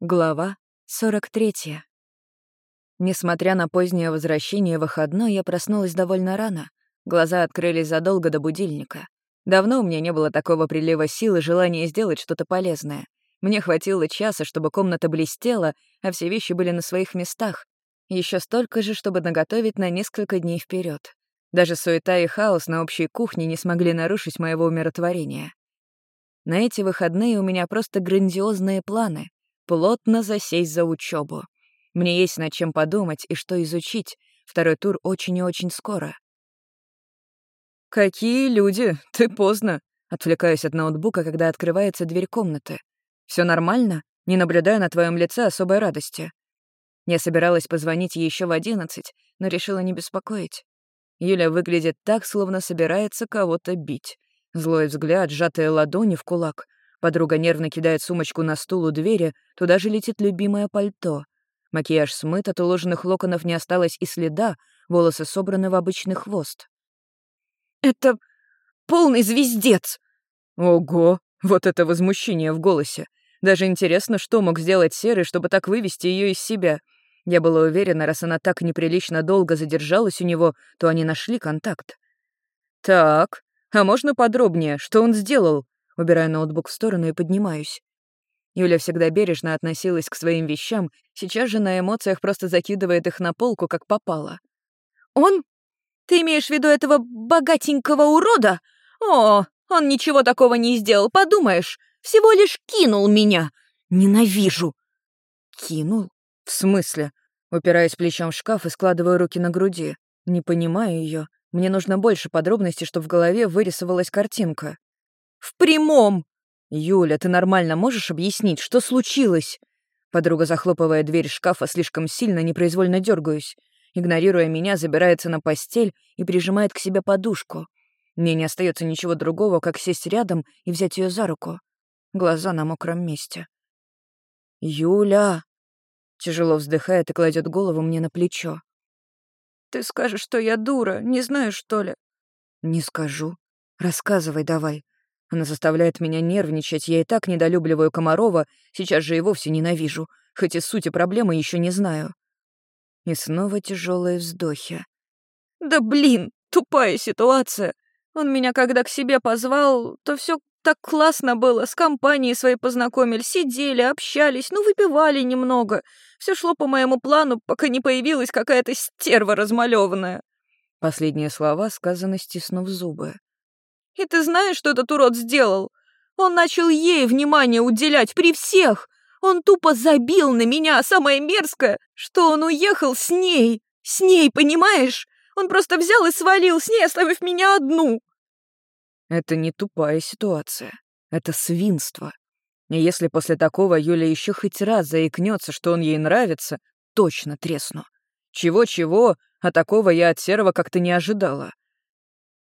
Глава 43. Несмотря на позднее возвращение выходной, я проснулась довольно рано. Глаза открылись задолго до будильника. Давно у меня не было такого прилива сил и желания сделать что-то полезное. Мне хватило часа, чтобы комната блестела, а все вещи были на своих местах. Еще столько же, чтобы наготовить на несколько дней вперед. Даже суета и хаос на общей кухне не смогли нарушить моего умиротворения. На эти выходные у меня просто грандиозные планы плотно засесть за учебу. Мне есть над чем подумать и что изучить. Второй тур очень и очень скоро. «Какие люди! Ты поздно!» Отвлекаюсь от ноутбука, когда открывается дверь комнаты. Все нормально? Не наблюдаю на твоем лице особой радости. Я собиралась позвонить ей еще в одиннадцать, но решила не беспокоить. Юля выглядит так, словно собирается кого-то бить. Злой взгляд, сжатые ладони в кулак — Подруга нервно кидает сумочку на стул у двери, туда же летит любимое пальто. Макияж смыт, от уложенных локонов не осталось и следа, волосы собраны в обычный хвост. «Это полный звездец!» Ого, вот это возмущение в голосе. Даже интересно, что мог сделать Серый, чтобы так вывести ее из себя. Я была уверена, раз она так неприлично долго задержалась у него, то они нашли контакт. «Так, а можно подробнее, что он сделал?» Убираю ноутбук в сторону и поднимаюсь. Юля всегда бережно относилась к своим вещам, сейчас же на эмоциях просто закидывает их на полку, как попало. «Он? Ты имеешь в виду этого богатенького урода? О, он ничего такого не сделал, подумаешь. Всего лишь кинул меня. Ненавижу». «Кинул? В смысле?» Упираясь плечом в шкаф и складываю руки на груди. Не понимаю ее. Мне нужно больше подробностей, чтобы в голове вырисовалась картинка. В прямом! Юля, ты нормально можешь объяснить, что случилось? Подруга, захлопывая дверь шкафа слишком сильно, непроизвольно дергаюсь. Игнорируя меня, забирается на постель и прижимает к себе подушку. Мне не остается ничего другого, как сесть рядом и взять ее за руку. Глаза на мокром месте. «Юля!» Тяжело вздыхает и кладет голову мне на плечо. «Ты скажешь, что я дура, не знаю, что ли?» «Не скажу. Рассказывай давай. Она заставляет меня нервничать, я и так недолюбливаю Комарова, сейчас же и вовсе ненавижу, хоть и сути проблемы еще не знаю. И снова тяжелые вздохи. «Да блин, тупая ситуация. Он меня когда к себе позвал, то все так классно было, с компанией своей познакомились, сидели, общались, ну, выпивали немного. Все шло по моему плану, пока не появилась какая-то стерва размалеванная. Последние слова сказаны, стиснув зубы. И ты знаешь, что этот урод сделал? Он начал ей внимание уделять при всех. Он тупо забил на меня, самое мерзкое, что он уехал с ней. С ней, понимаешь? Он просто взял и свалил с ней, оставив меня одну. Это не тупая ситуация. Это свинство. И если после такого Юля еще хоть раз заикнется, что он ей нравится, точно тресну. Чего-чего, а такого я от Серого как-то не ожидала.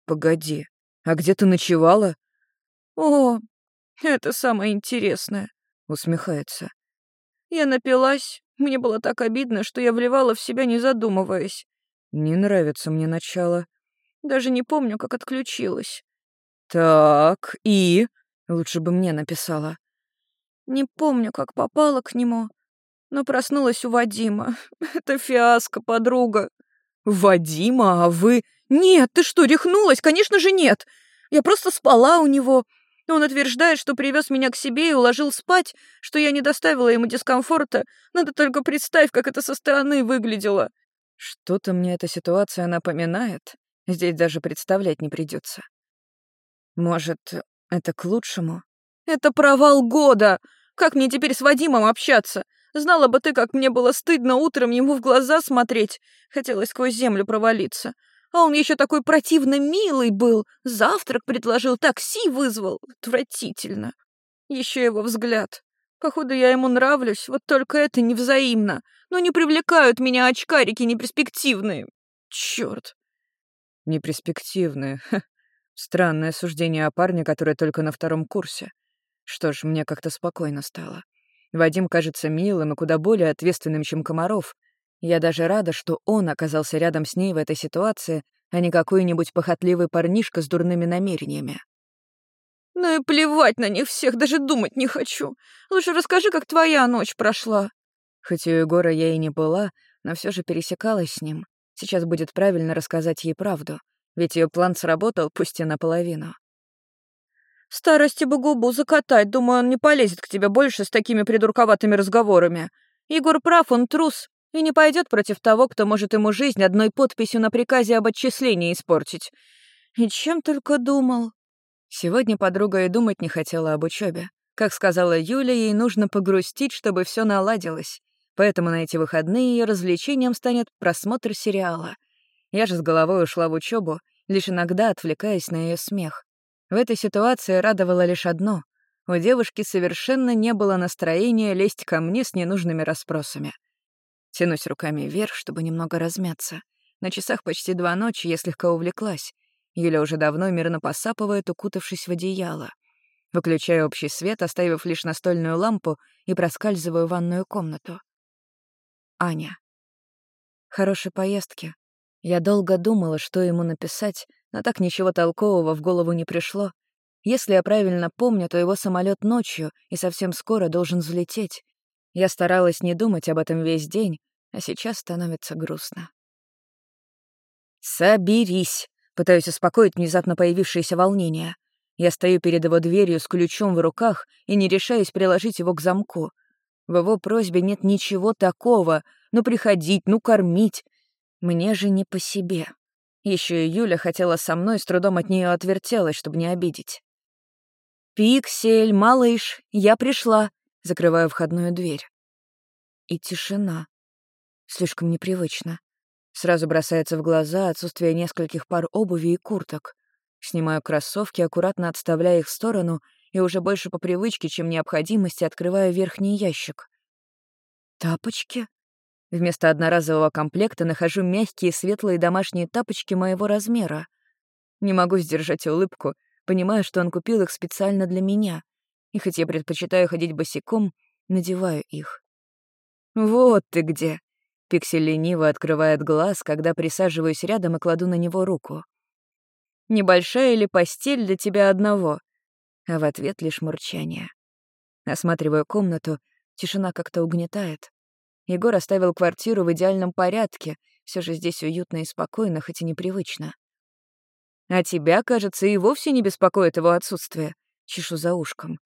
Погоди, а где ты ночевала?» «О, это самое интересное», — усмехается. «Я напилась. Мне было так обидно, что я вливала в себя, не задумываясь. Не нравится мне начало. Даже не помню, как отключилась. Так, и? Лучше бы мне написала. Не помню, как попала к нему, но проснулась у Вадима. Это фиаско, подруга. Вадима, а вы... «Нет, ты что, рехнулась? Конечно же нет! Я просто спала у него. Он утверждает, что привез меня к себе и уложил спать, что я не доставила ему дискомфорта. Надо только представить, как это со стороны выглядело». Что-то мне эта ситуация напоминает. Здесь даже представлять не придется. Может, это к лучшему? Это провал года! Как мне теперь с Вадимом общаться? Знала бы ты, как мне было стыдно утром ему в глаза смотреть. Хотелось сквозь землю провалиться. А он еще такой противно милый был. Завтрак предложил, такси вызвал. Отвратительно. Еще его взгляд. Походу, я ему нравлюсь, вот только это невзаимно. Но не привлекают меня очкарики неперспективные. Черт. Неперспективные. Странное суждение о парне, который только на втором курсе. Что ж, мне как-то спокойно стало. Вадим кажется милым и куда более ответственным, чем Комаров — я даже рада, что он оказался рядом с ней в этой ситуации, а не какой-нибудь похотливый парнишка с дурными намерениями. Ну и плевать на них всех, даже думать не хочу. Лучше расскажи, как твоя ночь прошла. Хоть у Егора я и не была, но все же пересекалась с ним. Сейчас будет правильно рассказать ей правду, ведь ее план сработал, пусть и наполовину. Старости бы губу закатать, думаю, он не полезет к тебе больше с такими придурковатыми разговорами. Егор прав, он трус, и не пойдет против того, кто может ему жизнь одной подписью на приказе об отчислении испортить. И чем только думал. Сегодня подруга и думать не хотела об учебе. Как сказала Юля, ей нужно погрустить, чтобы все наладилось. Поэтому на эти выходные ее развлечением станет просмотр сериала. Я же с головой ушла в учебу, лишь иногда отвлекаясь на ее смех. В этой ситуации радовало лишь одно — у девушки совершенно не было настроения лезть ко мне с ненужными расспросами. Тянусь руками вверх, чтобы немного размяться. На часах почти два ночи я слегка увлеклась. Юля уже давно мирно посапывает, укутавшись в одеяло. Выключаю общий свет, оставив лишь настольную лампу, и проскальзываю в ванную комнату. Аня. Хорошей поездки. Я долго думала, что ему написать, но так ничего толкового в голову не пришло. Если я правильно помню, то его самолет ночью и совсем скоро должен взлететь. Я старалась не думать об этом весь день, а сейчас становится грустно. «Соберись!» — пытаюсь успокоить внезапно появившееся волнение. Я стою перед его дверью с ключом в руках и не решаюсь приложить его к замку. В его просьбе нет ничего такого. Ну, приходить, ну, кормить. Мне же не по себе. Еще и Юля хотела со мной, с трудом от нее отвертелась, чтобы не обидеть. «Пиксель, малыш, я пришла», — закрываю входную дверь. И тишина. Слишком непривычно. Сразу бросается в глаза отсутствие нескольких пар обуви и курток. Снимаю кроссовки, аккуратно отставляя их в сторону и уже больше по привычке, чем необходимости, открываю верхний ящик. Тапочки? Вместо одноразового комплекта нахожу мягкие светлые домашние тапочки моего размера. Не могу сдержать улыбку, понимая, что он купил их специально для меня. И хоть я предпочитаю ходить босиком, надеваю их. «Вот ты где!» Пиксель лениво открывает глаз, когда присаживаюсь рядом и кладу на него руку. «Небольшая ли постель для тебя одного?» а в ответ лишь мурчание. Осматриваю комнату, тишина как-то угнетает. Егор оставил квартиру в идеальном порядке, все же здесь уютно и спокойно, хоть и непривычно. А тебя, кажется, и вовсе не беспокоит его отсутствие. Чешу за ушком.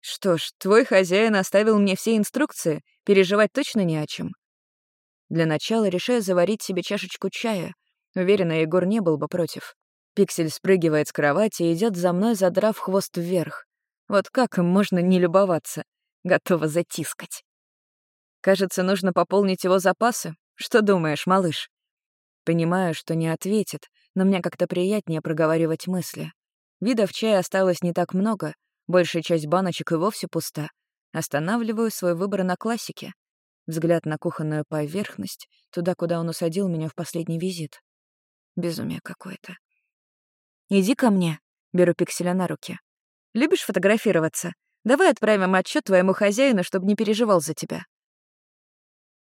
Что ж, твой хозяин оставил мне все инструкции, переживать точно не о чем. Для начала решаю заварить себе чашечку чая. Уверена, Егор не был бы против. Пиксель спрыгивает с кровати и идет за мной, задрав хвост вверх. Вот как им можно не любоваться? Готова затискать. Кажется, нужно пополнить его запасы. Что думаешь, малыш? Понимаю, что не ответит, но мне как-то приятнее проговаривать мысли. Видов чая осталось не так много, большая часть баночек и вовсе пуста. Останавливаю свой выбор на классике. Взгляд на кухонную поверхность, туда, куда он усадил меня в последний визит. Безумие какое-то. «Иди ко мне», — беру пикселя на руки. «Любишь фотографироваться? Давай отправим отчет твоему хозяину, чтобы не переживал за тебя».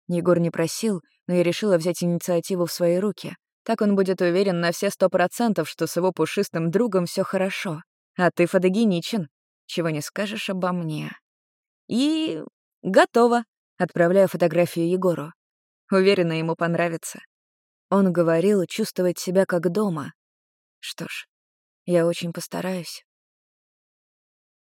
Егор не просил, но я решила взять инициативу в свои руки. Так он будет уверен на все сто процентов, что с его пушистым другом все хорошо. А ты фотогеничен, чего не скажешь обо мне. И готово. Отправляю фотографию Егору. Уверена, ему понравится. Он говорил чувствовать себя как дома, что ж, я очень постараюсь.